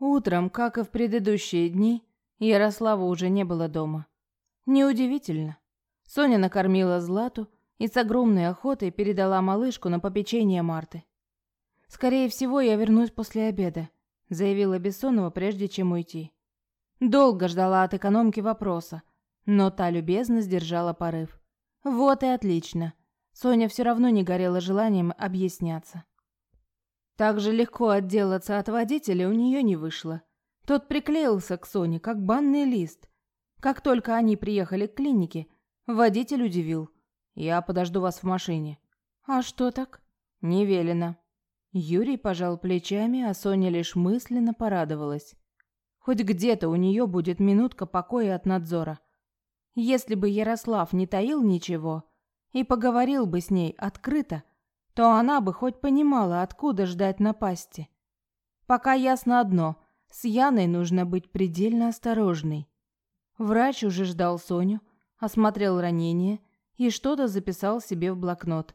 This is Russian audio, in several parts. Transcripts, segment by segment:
Утром, как и в предыдущие дни, Ярослава уже не было дома. Неудивительно. Соня накормила Злату и с огромной охотой передала малышку на попечение Марты. «Скорее всего, я вернусь после обеда», — заявила Бессонова, прежде чем уйти. Долго ждала от экономки вопроса, но та любезно сдержала порыв. «Вот и отлично». Соня все равно не горела желанием объясняться. Так же легко отделаться от водителя у нее не вышло. Тот приклеился к Соне, как банный лист. Как только они приехали к клинике, водитель удивил. «Я подожду вас в машине». «А что так?» «Не велено». Юрий пожал плечами, а Соня лишь мысленно порадовалась. Хоть где-то у нее будет минутка покоя от надзора. Если бы Ярослав не таил ничего и поговорил бы с ней открыто, то она бы хоть понимала, откуда ждать напасти. Пока ясно одно – с Яной нужно быть предельно осторожной. Врач уже ждал Соню, осмотрел ранение и что-то записал себе в блокнот.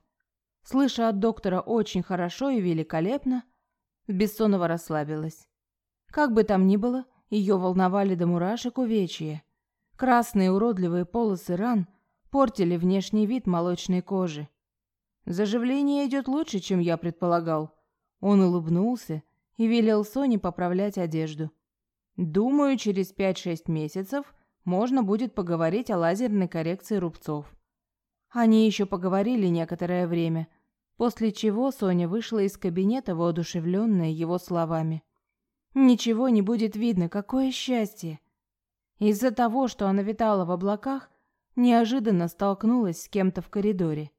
Слыша от доктора очень хорошо и великолепно, Бессонова расслабилась. Как бы там ни было, ее волновали до мурашек увечья. Красные уродливые полосы ран портили внешний вид молочной кожи. Заживление идет лучше, чем я предполагал. Он улыбнулся и велел Соне поправлять одежду. Думаю, через 5-6 месяцев можно будет поговорить о лазерной коррекции рубцов. Они еще поговорили некоторое время, после чего Соня вышла из кабинета воодушевленная его словами. Ничего не будет видно, какое счастье. Из-за того, что она витала в облаках, неожиданно столкнулась с кем-то в коридоре.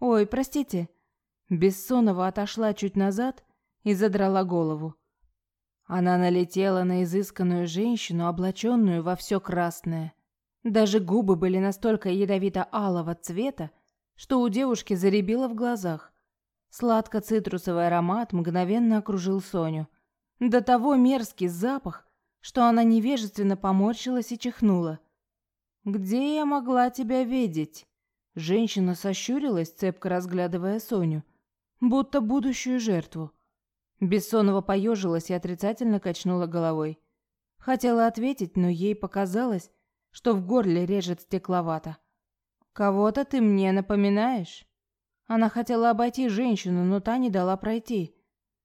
«Ой, простите». Бессонова отошла чуть назад и задрала голову. Она налетела на изысканную женщину, облаченную во все красное. Даже губы были настолько ядовито-алого цвета, что у девушки заребило в глазах. Сладко-цитрусовый аромат мгновенно окружил Соню. До того мерзкий запах, что она невежественно поморщилась и чихнула. «Где я могла тебя видеть?» Женщина сощурилась, цепко разглядывая Соню, будто будущую жертву. Бессонова поежилась и отрицательно качнула головой. Хотела ответить, но ей показалось, что в горле режет стекловато. «Кого-то ты мне напоминаешь?» Она хотела обойти женщину, но та не дала пройти.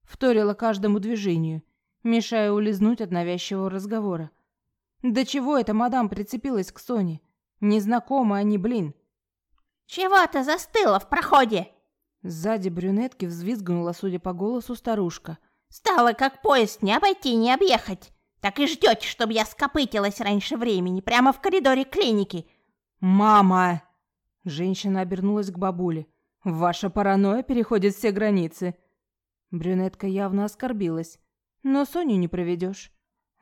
Вторила каждому движению, мешая улизнуть от навязчивого разговора. «Да чего эта мадам прицепилась к Соне? Незнакомы они, блин!» «Чего ты застыла в проходе?» Сзади брюнетки взвизгнула, судя по голосу, старушка. «Стало как поезд не обойти, не объехать. Так и ждете, чтобы я скопытилась раньше времени, прямо в коридоре клиники». «Мама!» Женщина обернулась к бабуле. «Ваша паранойя переходит все границы». Брюнетка явно оскорбилась. Но Соню не проведешь.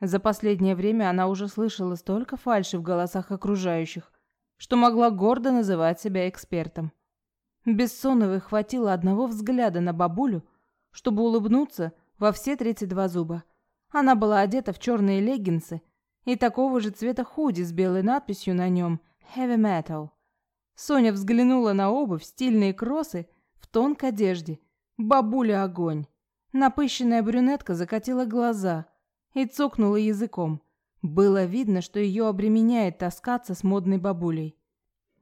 За последнее время она уже слышала столько фальши в голосах окружающих, что могла гордо называть себя экспертом. Бессоновой хватило одного взгляда на бабулю, чтобы улыбнуться во все 32 зуба. Она была одета в черные леггинсы и такого же цвета худи с белой надписью на нем «Heavy Metal». Соня взглянула на обувь, стильные кроссы в тонкой одежде. Бабуля огонь. Напыщенная брюнетка закатила глаза и цокнула языком. Было видно, что ее обременяет таскаться с модной бабулей.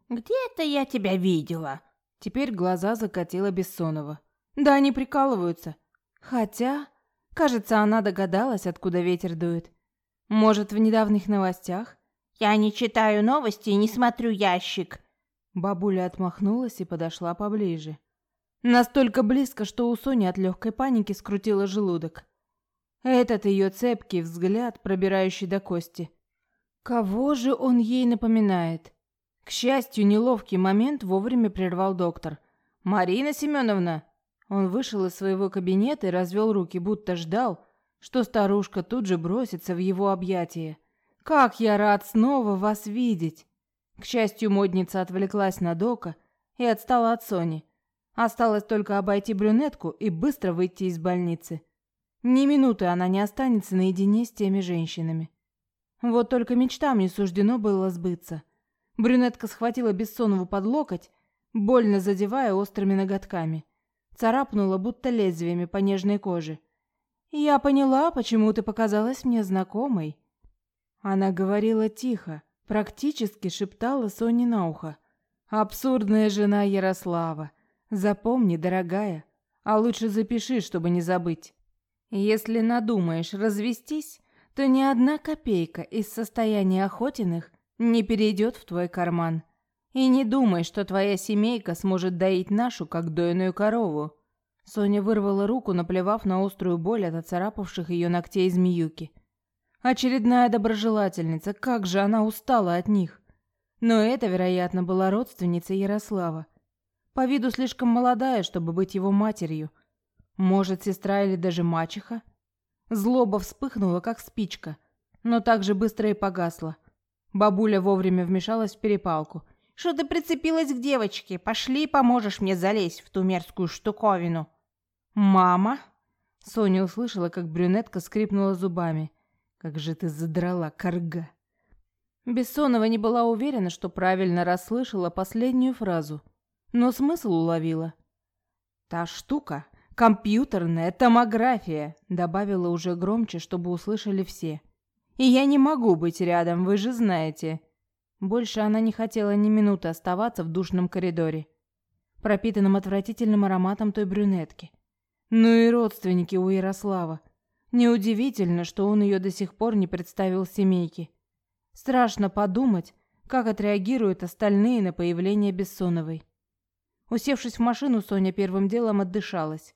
«Где-то я тебя видела». Теперь глаза закатила Бессонова. Да они прикалываются. Хотя, кажется, она догадалась, откуда ветер дует. Может, в недавних новостях? Я не читаю новости и не смотрю ящик. Бабуля отмахнулась и подошла поближе. Настолько близко, что у Сони от легкой паники скрутило желудок. Этот ее цепкий взгляд, пробирающий до кости. Кого же он ей напоминает? К счастью, неловкий момент вовремя прервал доктор. «Марина Семеновна!» Он вышел из своего кабинета и развел руки, будто ждал, что старушка тут же бросится в его объятия. «Как я рад снова вас видеть!» К счастью, модница отвлеклась на Дока и отстала от Сони. Осталось только обойти брюнетку и быстро выйти из больницы. Ни минуты она не останется наедине с теми женщинами. Вот только мечтам не суждено было сбыться. Брюнетка схватила Бессонову под локоть, больно задевая острыми ноготками. Царапнула, будто лезвиями по нежной коже. Я поняла, почему ты показалась мне знакомой. Она говорила тихо, практически шептала Соне на ухо. Абсурдная жена Ярослава. Запомни, дорогая, а лучше запиши, чтобы не забыть. Если надумаешь развестись, то ни одна копейка из состояния Охотиных не перейдет в твой карман. И не думай, что твоя семейка сможет доить нашу, как дойную корову. Соня вырвала руку, наплевав на острую боль от оцарапавших ее ногтей змеюки. Очередная доброжелательница, как же она устала от них. Но это, вероятно, была родственница Ярослава. По виду слишком молодая, чтобы быть его матерью. Может, сестра или даже мачеха? Злоба вспыхнула, как спичка, но так же быстро и погасла. Бабуля вовремя вмешалась в перепалку. «Что ты прицепилась к девочке? Пошли, поможешь мне залезть в ту мерзкую штуковину». «Мама?» Соня услышала, как брюнетка скрипнула зубами. «Как же ты задрала, корга!» Бессонова не была уверена, что правильно расслышала последнюю фразу, но смысл уловила. «Та штука — компьютерная томография», — добавила уже громче, чтобы услышали все. «И я не могу быть рядом, вы же знаете». Больше она не хотела ни минуты оставаться в душном коридоре, пропитанном отвратительным ароматом той брюнетки. Ну и родственники у Ярослава. Неудивительно, что он ее до сих пор не представил семейке. Страшно подумать, как отреагируют остальные на появление Бессоновой. Усевшись в машину, Соня первым делом отдышалась,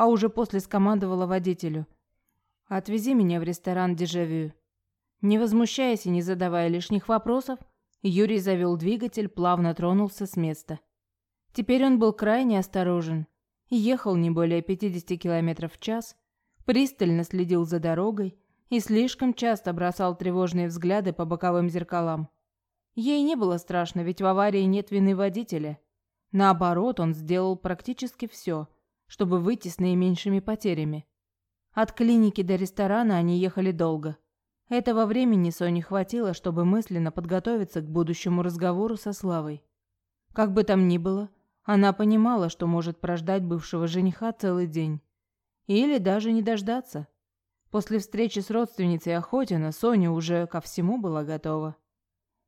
а уже после скомандовала водителю. «Отвези меня в ресторан «Дежавю». Не возмущаясь и не задавая лишних вопросов, Юрий завел двигатель, плавно тронулся с места. Теперь он был крайне осторожен ехал не более 50 км в час, пристально следил за дорогой и слишком часто бросал тревожные взгляды по боковым зеркалам. Ей не было страшно, ведь в аварии нет вины водителя. Наоборот, он сделал практически все, чтобы выйти с наименьшими потерями. От клиники до ресторана они ехали долго. Этого времени Соне хватило, чтобы мысленно подготовиться к будущему разговору со Славой. Как бы там ни было, она понимала, что может прождать бывшего жениха целый день. Или даже не дождаться. После встречи с родственницей Охотина Соня уже ко всему была готова.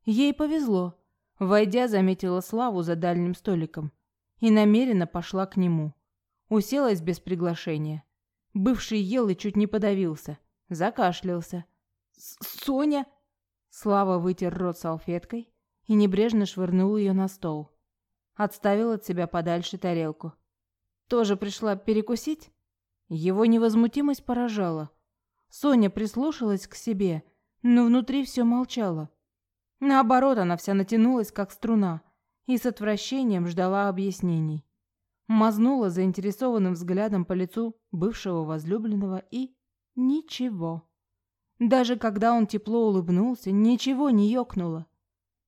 Ей повезло. Войдя, заметила Славу за дальним столиком и намеренно пошла к нему. Уселась без приглашения. Бывший ел и чуть не подавился. Закашлялся. «Соня!» Слава вытер рот салфеткой и небрежно швырнул ее на стол. Отставил от себя подальше тарелку. Тоже пришла перекусить? Его невозмутимость поражала. Соня прислушалась к себе, но внутри все молчало. Наоборот, она вся натянулась, как струна, и с отвращением ждала объяснений. Мазнула заинтересованным взглядом по лицу бывшего возлюбленного и... ничего. Даже когда он тепло улыбнулся, ничего не ёкнуло.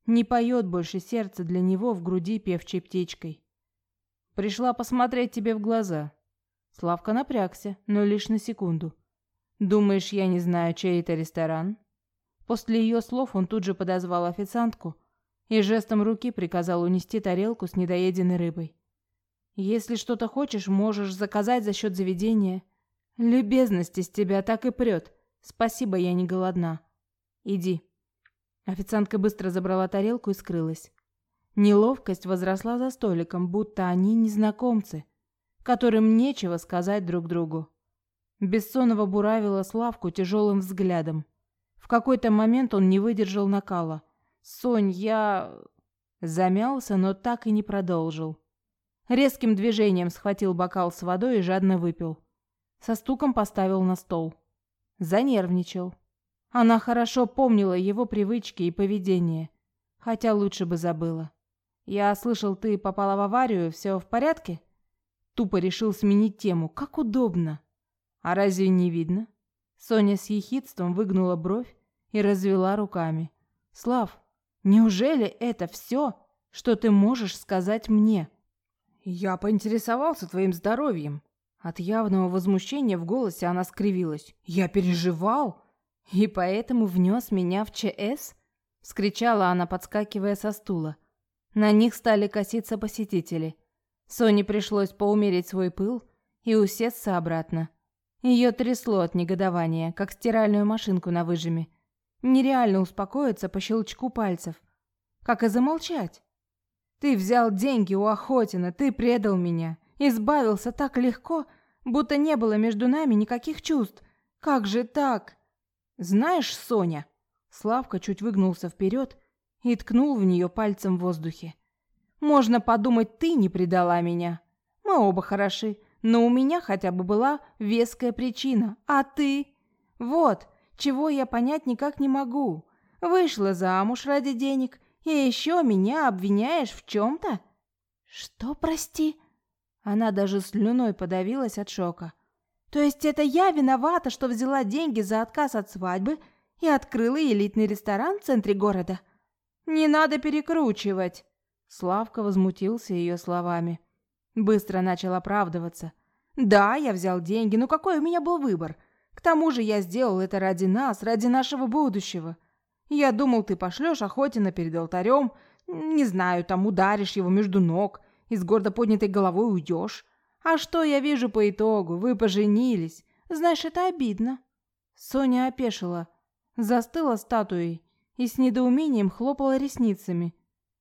Не поет больше сердце для него в груди певчей птичкой. Пришла посмотреть тебе в глаза. Славка напрягся, но лишь на секунду. Думаешь, я не знаю, чей это ресторан? После ее слов он тут же подозвал официантку и жестом руки приказал унести тарелку с недоеденной рыбой. Если что-то хочешь, можешь заказать за счет заведения. Любезность из тебя так и прет. Спасибо, я не голодна. Иди. Официантка быстро забрала тарелку и скрылась. Неловкость возросла за столиком, будто они незнакомцы, которым нечего сказать друг другу. Бессонова буравила Славку тяжелым взглядом. В какой-то момент он не выдержал накала. «Сонь, я...» Замялся, но так и не продолжил. Резким движением схватил бокал с водой и жадно выпил. Со стуком поставил на стол. Занервничал. Она хорошо помнила его привычки и поведение, хотя лучше бы забыла. «Я слышал, ты попала в аварию, все в порядке?» Тупо решил сменить тему. «Как удобно!» «А разве не видно?» Соня с ехидством выгнула бровь и развела руками. «Слав, неужели это все, что ты можешь сказать мне?» «Я поинтересовался твоим здоровьем». От явного возмущения в голосе она скривилась. «Я переживал!» «И поэтому внес меня в ЧС?» — вскричала она, подскакивая со стула. На них стали коситься посетители. Соне пришлось поумерить свой пыл и усесться обратно. Ее трясло от негодования, как стиральную машинку на выжиме. Нереально успокоиться по щелчку пальцев. Как и замолчать. Ты взял деньги у Охотина, ты предал меня. Избавился так легко, будто не было между нами никаких чувств. Как же так? Знаешь, Соня, Славка чуть выгнулся вперед и ткнул в нее пальцем в воздухе. Можно подумать, ты не предала меня. Мы оба хороши, но у меня хотя бы была веская причина. А ты? Вот, чего я понять никак не могу. Вышла замуж ради денег, и еще меня обвиняешь в чем-то? Что, прости? Она даже слюной подавилась от шока. То есть это я виновата, что взяла деньги за отказ от свадьбы и открыла элитный ресторан в центре города? Не надо перекручивать. Славка возмутился ее словами. Быстро начал оправдываться. Да, я взял деньги, но какой у меня был выбор? К тому же я сделал это ради нас, ради нашего будущего. Я думал, ты пошлешь Охотина перед алтарем, не знаю, там ударишь его между ног и с гордо поднятой головой уйдешь. А что я вижу по итогу? Вы поженились. Знаешь, это обидно. Соня опешила, застыла статуей и с недоумением хлопала ресницами.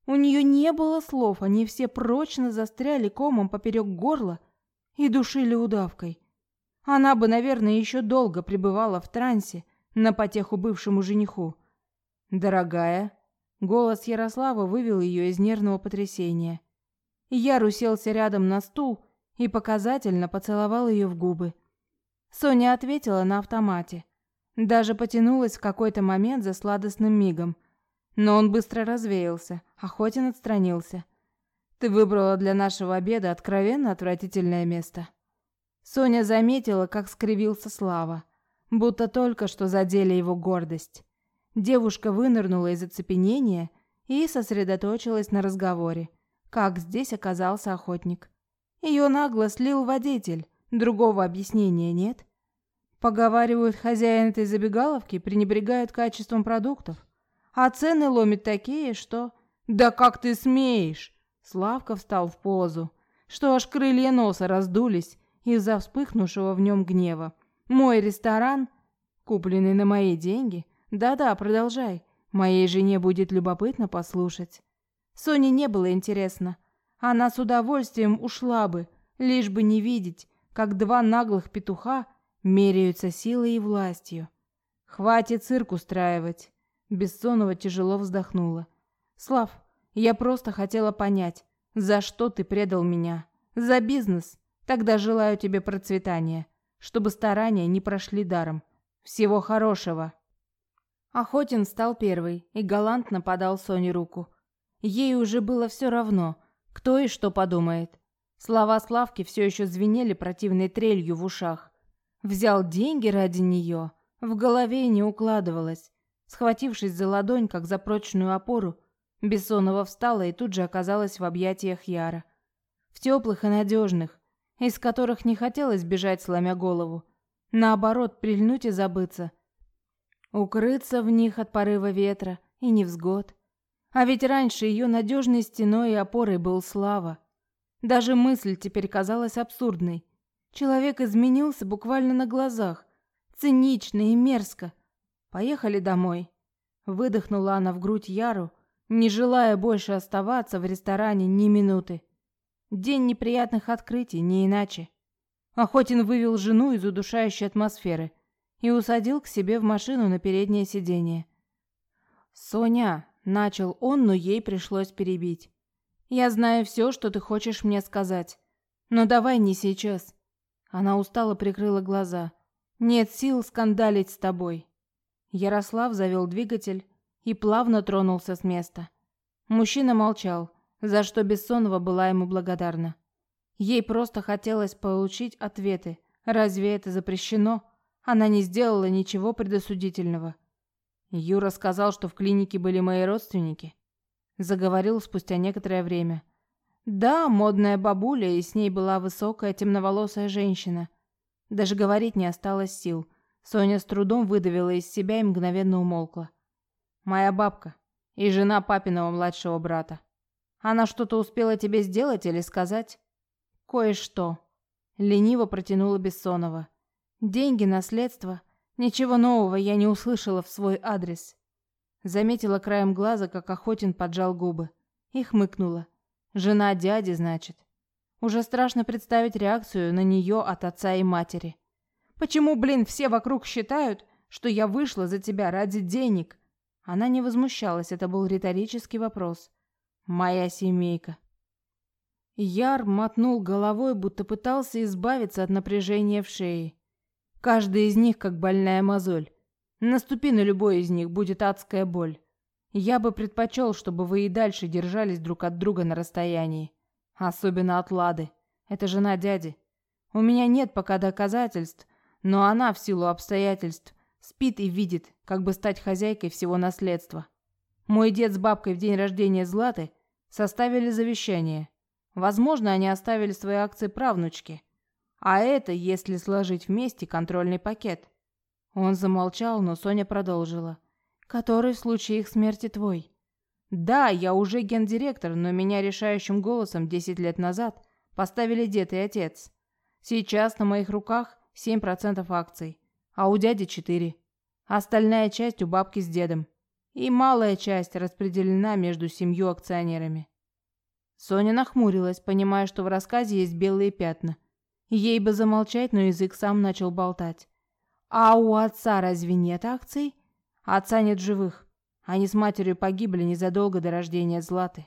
У нее не было слов, они все прочно застряли комом поперек горла и душили удавкой. Она бы, наверное, еще долго пребывала в трансе на потеху бывшему жениху. «Дорогая», — голос Ярослава вывел ее из нервного потрясения. Я уселся рядом на стул и показательно поцеловал ее в губы. Соня ответила на автомате. Даже потянулась в какой-то момент за сладостным мигом. Но он быстро развеялся, Охотин отстранился. «Ты выбрала для нашего обеда откровенно отвратительное место». Соня заметила, как скривился Слава, будто только что задели его гордость. Девушка вынырнула из оцепенения и сосредоточилась на разговоре. Как здесь оказался охотник? Ее нагло слил водитель. Другого объяснения нет. Поговаривают, хозяин этой забегаловки пренебрегает качеством продуктов. А цены ломит такие, что... «Да как ты смеешь?» Славка встал в позу, что аж крылья носа раздулись из-за вспыхнувшего в нем гнева. «Мой ресторан, купленный на мои деньги? Да-да, продолжай. Моей жене будет любопытно послушать». Соне не было интересно. Она с удовольствием ушла бы, лишь бы не видеть, как два наглых петуха меряются силой и властью. Хватит цирк устраивать. Бессонова тяжело вздохнула. Слав, я просто хотела понять, за что ты предал меня? За бизнес? Тогда желаю тебе процветания, чтобы старания не прошли даром. Всего хорошего. Охотин стал первый и галантно подал Соне руку. Ей уже было все равно, кто и что подумает. Слова Славки все еще звенели противной трелью в ушах. Взял деньги ради нее, в голове не укладывалось. Схватившись за ладонь, как за прочную опору, Бессонова встала и тут же оказалась в объятиях Яра. В теплых и надежных, из которых не хотелось бежать, сломя голову. Наоборот, прильнуть и забыться. Укрыться в них от порыва ветра и невзгод. А ведь раньше ее надежной стеной и опорой был Слава. Даже мысль теперь казалась абсурдной. Человек изменился буквально на глазах. Цинично и мерзко. Поехали домой. Выдохнула она в грудь Яру, не желая больше оставаться в ресторане ни минуты. День неприятных открытий, не иначе. Охотин вывел жену из удушающей атмосферы и усадил к себе в машину на переднее сиденье. «Соня, Начал он, но ей пришлось перебить. «Я знаю все, что ты хочешь мне сказать. Но давай не сейчас». Она устало прикрыла глаза. «Нет сил скандалить с тобой». Ярослав завел двигатель и плавно тронулся с места. Мужчина молчал, за что Бессонова была ему благодарна. Ей просто хотелось получить ответы. Разве это запрещено? Она не сделала ничего предосудительного. Юра сказал, что в клинике были мои родственники. Заговорил спустя некоторое время. Да, модная бабуля, и с ней была высокая темноволосая женщина. Даже говорить не осталось сил. Соня с трудом выдавила из себя и мгновенно умолкла. Моя бабка и жена папиного младшего брата. Она что-то успела тебе сделать или сказать? Кое-что. Лениво протянула Бессонова. Деньги, наследство. Ничего нового я не услышала в свой адрес. Заметила краем глаза, как Охотин поджал губы. И хмыкнула. Жена дяди, значит. Уже страшно представить реакцию на нее от отца и матери. Почему, блин, все вокруг считают, что я вышла за тебя ради денег? Она не возмущалась, это был риторический вопрос. Моя семейка. Яр мотнул головой, будто пытался избавиться от напряжения в шее. Каждый из них как больная мозоль. Наступи на любой из них, будет адская боль. Я бы предпочел, чтобы вы и дальше держались друг от друга на расстоянии. Особенно от Лады. Это жена дяди. У меня нет пока доказательств, но она, в силу обстоятельств, спит и видит, как бы стать хозяйкой всего наследства. Мой дед с бабкой в день рождения Златы составили завещание. Возможно, они оставили свои акции правнучке. А это, если сложить вместе, контрольный пакет. Он замолчал, но Соня продолжила. Который в случае их смерти твой? Да, я уже гендиректор, но меня решающим голосом 10 лет назад поставили дед и отец. Сейчас на моих руках 7% акций, а у дяди 4. Остальная часть у бабки с дедом. И малая часть распределена между семью акционерами. Соня нахмурилась, понимая, что в рассказе есть белые пятна. Ей бы замолчать, но язык сам начал болтать. А у отца разве нет акций? Отца нет живых. Они с матерью погибли незадолго до рождения Златы.